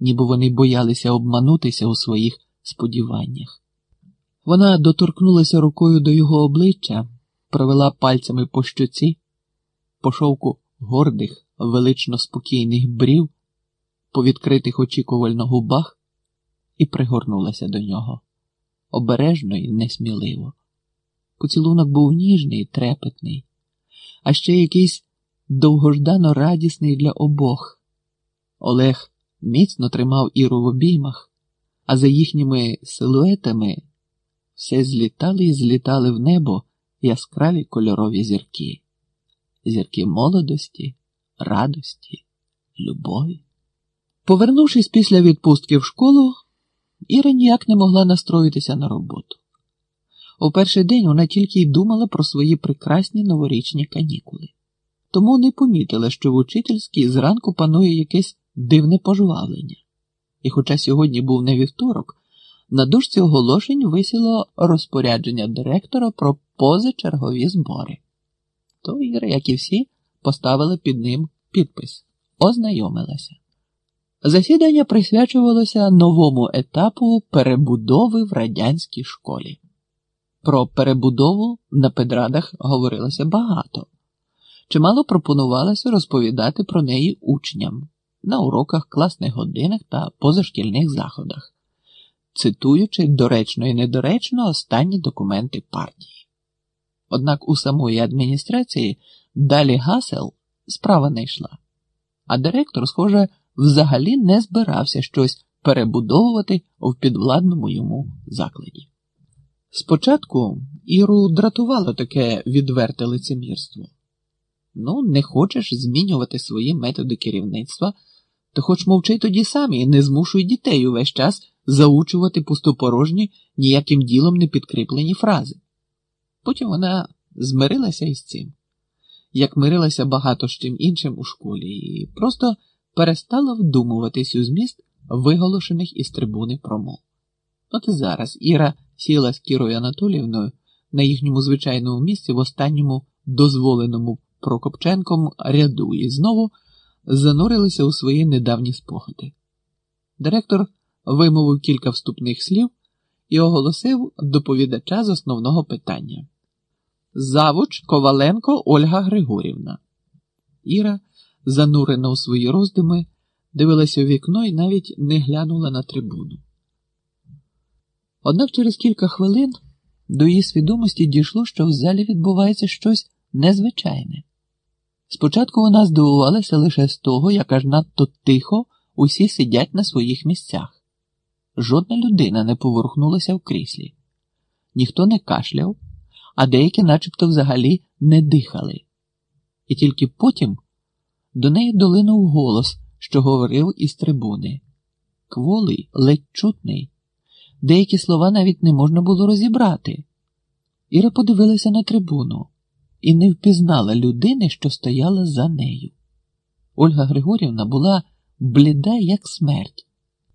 ніби вони боялися обманутися у своїх сподіваннях. Вона доторкнулася рукою до його обличчя, провела пальцями по щоці, по шовку гордих, велично спокійних брів, по відкритих очікувально губах і пригорнулася до нього обережно і несміливо. Поцілунок був ніжний, трепетний, а ще якийсь довгождано радісний для обох. Олег міцно тримав Іру в обіймах, а за їхніми силуетами все злітали і злітали в небо яскраві кольорові зірки, зірки молодості, радості, любові. Повернувшись після відпустки в школу, Іра ніяк не могла настроїтися на роботу. У перший день вона тільки й думала про свої прекрасні новорічні канікули, тому не помітила, що в учительській зранку панує якесь дивне пожвавлення. І, хоча сьогодні був не вівторок, на дужці оголошень висіло розпорядження директора про позачергові збори. То Іра, як і всі, поставила під ним підпис, ознайомилася. Засідання присвячувалося новому етапу перебудови в радянській школі. Про перебудову на педрадах говорилося багато, чимало пропонувалося розповідати про неї учням на уроках, класних годинах та позашкільних заходах, цитуючи доречно і недоречно останні документи партії. Однак у самої адміністрації далі гасел справа не йшла, а директор, схоже, взагалі не збирався щось перебудовувати в підвладному йому закладі. Спочатку Іру дратувало таке відверте лицемірство. Ну, не хочеш змінювати свої методи керівництва, то хоч мовчи тоді самі не змушуй дітей увесь час заучувати пустопорожні, ніяким ділом не підкріплені фрази. Потім вона змирилася із цим, як мирилася багато з чим іншим у школі, і просто перестала вдумуватись у зміст виголошених із трибуни промов. От і зараз Іра сіла з Кірою Анатоліївною на їхньому звичайному місці в останньому дозволеному Прокопченком ряду і знову занурилися у свої недавні спогади. Директор вимовив кілька вступних слів і оголосив доповідача з основного питання. Завуч Коваленко Ольга Григорівна. Іра, занурена у свої роздуми, дивилася у вікно і навіть не глянула на трибуну. Однак через кілька хвилин до її свідомості дійшло, що в залі відбувається щось незвичайне. Спочатку вона здивувалася лише з того, як аж надто тихо усі сидять на своїх місцях. Жодна людина не поворухнулася в кріслі, ніхто не кашляв, а деякі, начебто, взагалі не дихали. І тільки потім до неї долинув голос, що говорив із трибуни. Кволий, ледь чутний. Деякі слова навіть не можна було розібрати. Іра подивилася на трибуну і не впізнала людини, що стояла за нею. Ольга Григорівна була бліда, як смерть.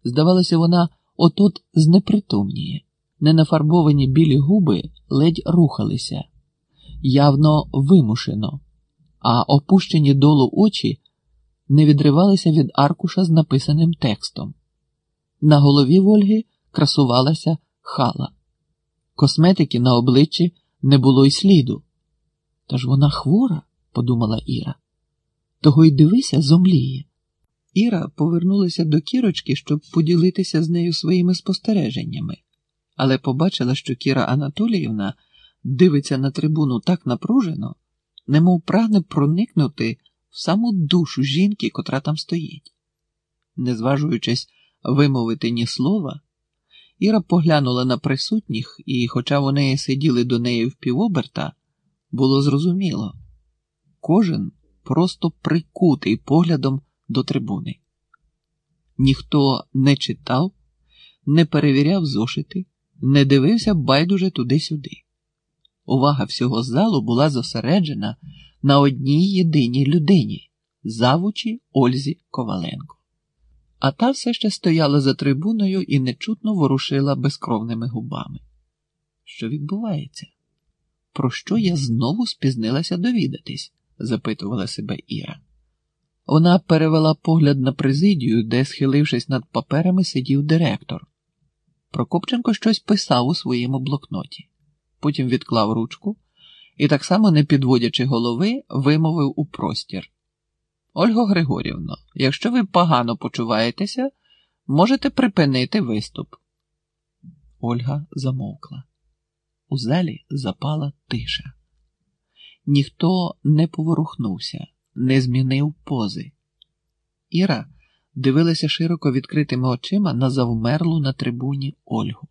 Здавалося, вона отут знепритомніє. Ненафарбовані білі губи ледь рухалися, явно вимушено, а опущені долу очі не відривалися від аркуша з написаним текстом. На голові Ольги красувалася хала. Косметики на обличчі не було й сліду. Та ж вона хвора, подумала Іра. Того й дивися, зомліє. Іра повернулася до кірочки, щоб поділитися з нею своїми спостереженнями, але побачила, що Кіра Анатоліївна дивиться на трибуну так напружено, немов прагне проникнути в саму душу жінки, котра там стоїть. Не зважуючись вимовити ні слова, Іра поглянула на присутніх, і, хоча вони сиділи до неї в півоберта, було зрозуміло кожен просто прикутий поглядом до трибуни. Ніхто не читав, не перевіряв зошити, не дивився байдуже туди-сюди. Увага всього залу була зосереджена на одній єдиній людині завучі Ользі Коваленко. А та все ще стояла за трибуною і нечутно ворушила безкровними губами. Що відбувається? Про що я знову спізнилася довідатись? запитувала себе Іра. Вона перевела погляд на президію, де, схилившись над паперами, сидів директор. Прокопченко щось писав у своєму блокноті, потім відклав ручку і, так само, не підводячи голови, вимовив у простір. Ольго Григорівно, якщо ви погано почуваєтеся, можете припинити виступ. Ольга замовкла. У залі запала тиша. Ніхто не поворухнувся, не змінив пози. Іра дивилася широко відкритими очима на завмерлу на трибуні Ольгу.